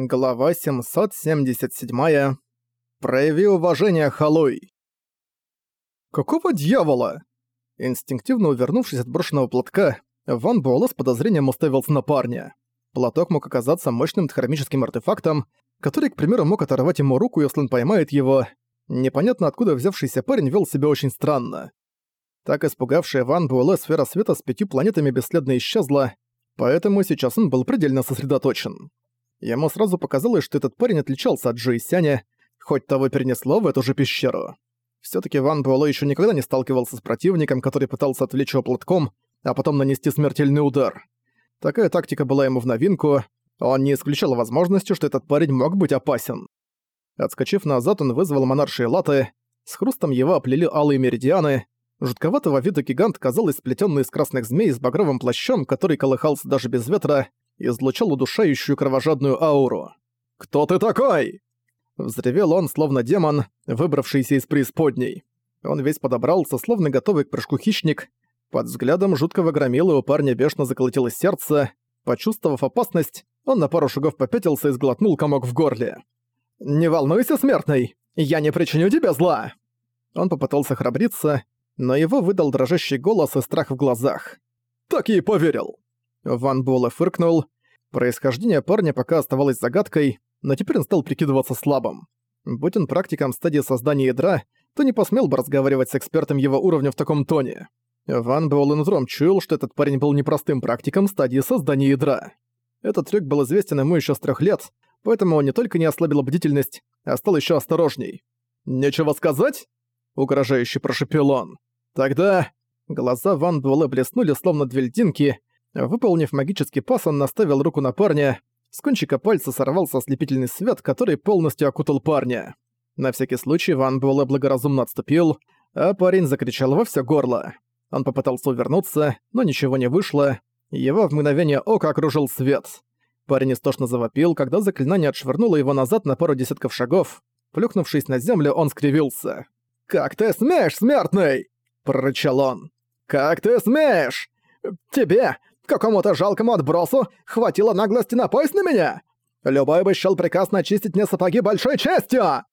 Глава 777. Прояви уважение, Халуй. Какого дьявола? Инстинктивно увернувшись от брошенного платка, Ван Буэлэ с подозрением уставился на парня. Платок мог оказаться мощным хромическим артефактом, который, к примеру, мог оторвать ему руку, если он поймает его. Непонятно откуда взявшийся парень вел себя очень странно. Так испугавшая Ван Буэлэ сфера света с пятью планетами бесследно исчезла, поэтому сейчас он был предельно сосредоточен. Ему сразу показалось, что этот парень отличался от Джи Сяня, хоть того перенесло в эту же пещеру. все таки Ван Буэлэ еще никогда не сталкивался с противником, который пытался отвлечь его платком, а потом нанести смертельный удар. Такая тактика была ему в новинку, он не исключал возможности, что этот парень мог быть опасен. Отскочив назад, он вызвал монаршие латы, с хрустом его оплели алые меридианы, жутковатого вида гигант казалось сплетенный из красных змей с багровым плащом, который колыхался даже без ветра, излучал удушающую кровожадную ауру. «Кто ты такой?» Взревел он, словно демон, выбравшийся из преисподней. Он весь подобрался, словно готовый к прыжку хищник. Под взглядом жуткого громила у парня бешено заколотилось сердце. Почувствовав опасность, он на пару шагов попятился и сглотнул комок в горле. «Не волнуйся, смертный! Я не причиню тебе зла!» Он попытался храбриться, но его выдал дрожащий голос и страх в глазах. «Так и поверил!» Ван Буэлэ фыркнул. Происхождение парня пока оставалось загадкой, но теперь он стал прикидываться слабым. Будь он практиком стадии создания ядра, то не посмел бы разговаривать с экспертом его уровня в таком тоне. Ван Буэлэ нутром чуял, что этот парень был непростым практиком стадии создания ядра. Этот трюк был известен ему еще с трех лет, поэтому он не только не ослабил бдительность, а стал еще осторожней. «Нечего сказать?» — угрожающе прошепел он. «Тогда...» Глаза Ван Буэлэ блеснули, словно две льдинки, Выполнив магический пас, он наставил руку на парня. С кончика пальца сорвался ослепительный свет, который полностью окутал парня. На всякий случай Ван Буэлэ благоразумно отступил, а парень закричал во всё горло. Он попытался увернуться, но ничего не вышло. Его в мгновение ока окружил свет. Парень истошно завопил, когда заклинание отшвырнуло его назад на пару десятков шагов. Плюхнувшись на землю, он скривился. «Как ты смеешь, смертный?» – прорычал он. «Как ты смеешь? Тебе, Какому-то жалкому отбросу хватило наглости напасть на меня? Любой бы счёл приказ начистить мне сапоги большой честью!»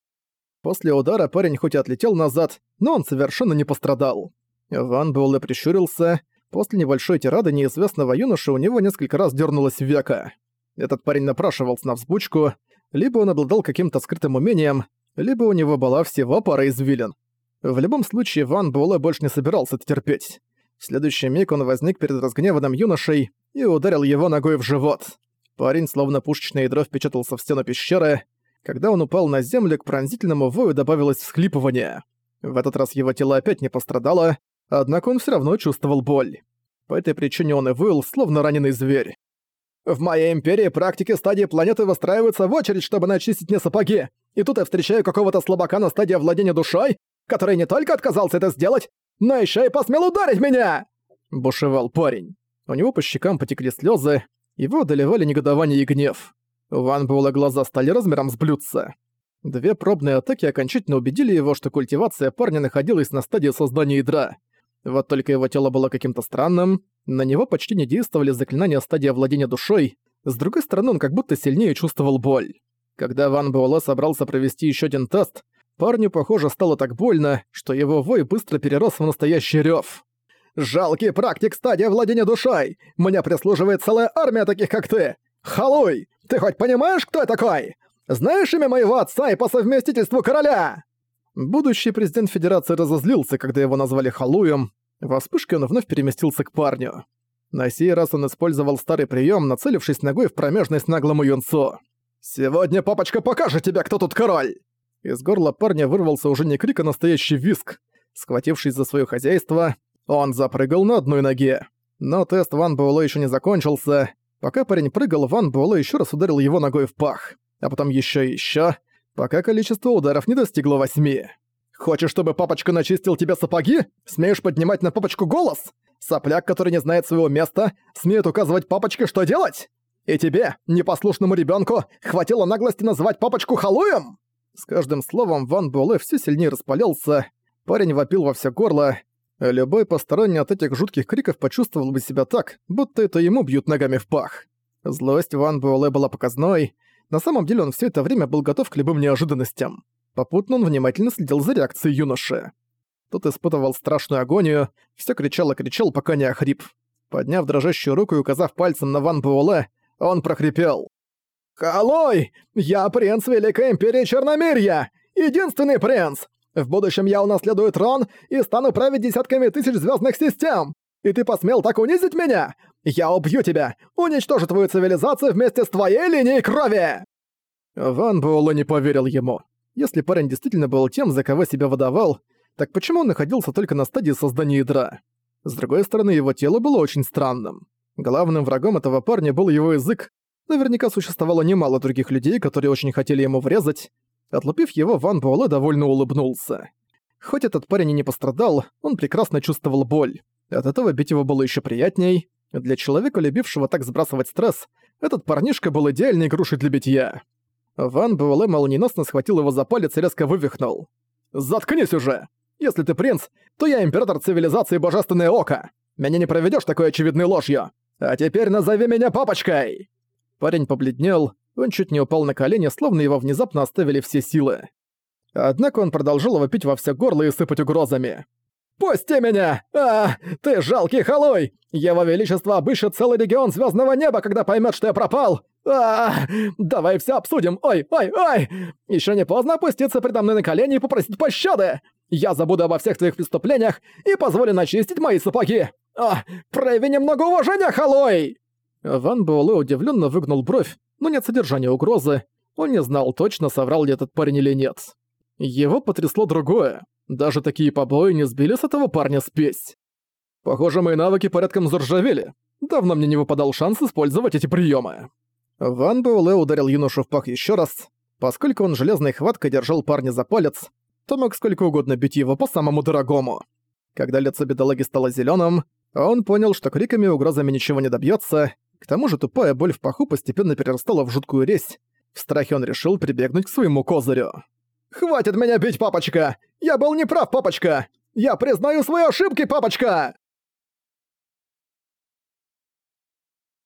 После удара парень хоть и отлетел назад, но он совершенно не пострадал. Ван Буэлэ прищурился. После небольшой тирады неизвестного юноши у него несколько раз дернулось века. Этот парень напрашивался на взбучку, либо он обладал каким-то скрытым умением, либо у него была всего пара извилин. В любом случае, Ван Буэлэ больше не собирался это терпеть. В следующий миг он возник перед разгневанным юношей и ударил его ногой в живот. Парень, словно пушечное ядро, впечатался в стену пещеры. Когда он упал на землю, к пронзительному вою добавилось всхлипывание. В этот раз его тело опять не пострадало, однако он все равно чувствовал боль. По этой причине он и выл, словно раненый зверь. «В моей империи практики стадии планеты выстраиваются в очередь, чтобы начистить мне сапоги, и тут я встречаю какого-то слабака на стадии владения душой, который не только отказался это сделать, но еще и посмел ударить меня!» Бушевал парень. У него по щекам потекли слезы, его одолевали негодование и гнев. У Ван Буэлла глаза стали размером с блюдца. Две пробные атаки окончательно убедили его, что культивация парня находилась на стадии создания ядра. Вот только его тело было каким-то странным, на него почти не действовали заклинания стадии владения душой, с другой стороны он как будто сильнее чувствовал боль. Когда Ван Буэлэ собрался провести еще один тест, Парню, похоже, стало так больно, что его вой быстро перерос в настоящий рёв. «Жалкий практик стадия владения душой! Мне прислуживает целая армия таких, как ты! Халуй! Ты хоть понимаешь, кто я такой? Знаешь имя моего отца и по совместительству короля?» Будущий президент Федерации разозлился, когда его назвали Халуем. Во вспышке он вновь переместился к парню. На сей раз он использовал старый прием, нацелившись ногой в промежность наглому юнцу. «Сегодня папочка покажет тебе, кто тут король!» Из горла парня вырвался уже не крик, а настоящий виск. Схватившись за свое хозяйство, он запрыгал на одной ноге. Но тест Ван Буэлэ еще не закончился. Пока парень прыгал, Ван Буэлэ еще раз ударил его ногой в пах. А потом еще и еще, пока количество ударов не достигло восьми. «Хочешь, чтобы папочка начистил тебе сапоги? Смеешь поднимать на папочку голос? Сопляк, который не знает своего места, смеет указывать папочке, что делать? И тебе, непослушному ребенку, хватило наглости называть папочку халуем?» С каждым словом Ван Буэлэ все сильнее распалялся, парень вопил во все горло. Любой посторонний от этих жутких криков почувствовал бы себя так, будто это ему бьют ногами в пах. Злость Ван Буэлэ была показной. На самом деле он все это время был готов к любым неожиданностям. Попутно он внимательно следил за реакцией юноши. Тот испытывал страшную агонию, все кричал и кричал, пока не охрип. Подняв дрожащую руку и указав пальцем на Ван Буэлэ, он прохрипел. «Халой! Я принц Великой Империи Черномирья! Единственный принц! В будущем я унаследую трон и стану править десятками тысяч звездных систем! И ты посмел так унизить меня? Я убью тебя! Уничтожу твою цивилизацию вместе с твоей линией крови!» Ван Буэлэ не поверил ему. Если парень действительно был тем, за кого себя выдавал, так почему он находился только на стадии создания ядра? С другой стороны, его тело было очень странным. Главным врагом этого парня был его язык. Наверняка существовало немало других людей, которые очень хотели ему врезать. Отлупив его, Ван Буэлэ довольно улыбнулся. Хоть этот парень и не пострадал, он прекрасно чувствовал боль. От этого бить его было еще приятней. Для человека, любившего так сбрасывать стресс, этот парнишка был идеальной грушей для битья. Ван Буэлэ молниеносно схватил его за палец и резко вывихнул. «Заткнись уже!» Если ты принц, то я император цивилизации Божественное Око. Меня не проведёшь такой очевидной ложью. А теперь назови меня папочкой!» Парень побледнел, он чуть не упал на колени, словно его внезапно оставили все силы. Однако он продолжал вопить во все горло и сыпать угрозами. «Пусти меня! А, ты жалкий халуй! Его Величество обыщет целый регион звездного неба, когда поймет, что я пропал! А, давай все обсудим! Ой, ой, ой! Еще не поздно опуститься предо мной на колени и попросить пощады! Я забуду обо всех твоих преступлениях и позволю начистить мои сапоги! А, прояви немного уважения, Халой!» Ван Буэлэ удивленно выгнул бровь, но нет содержания угрозы. Он не знал точно, соврал ли этот парень или нет. Его потрясло другое. Даже такие побои не сбили с этого парня спесь. Похоже, мои навыки порядком заржавели. Давно мне не выпадал шанс использовать эти приемы. Ван Буэлэ ударил юношу в пах еще раз. Поскольку он железной хваткой держал парня за палец, то мог сколько угодно бить его по самому дорогому. Когда лицо бедолаги стало зеленым, он понял, что криками и угрозами ничего не добьется. К тому же тупая боль в паху постепенно перерастала в жуткую резь. В страхе он решил прибегнуть к своему козырю. «Хватит меня бить, папочка! Я был неправ, папочка! Я признаю свои ошибки, папочка!»